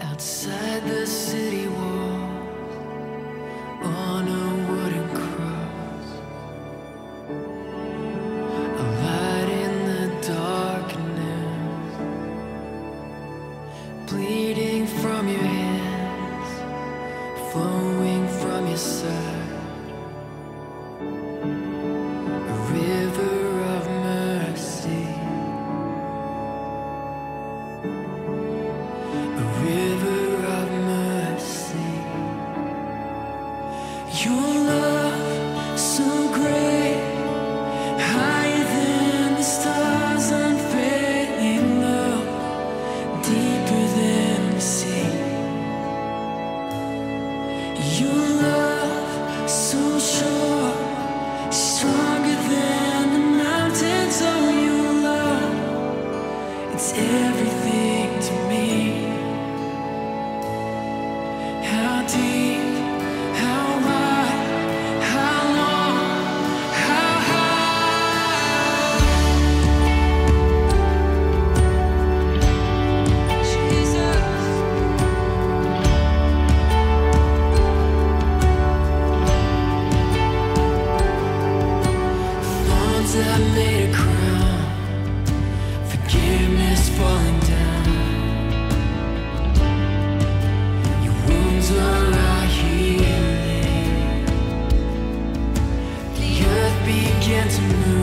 Outside the city walls, on a wooden cross, a light in the darkness, bleeding from your hands, flowing from your side. everything to me. How deep. to move.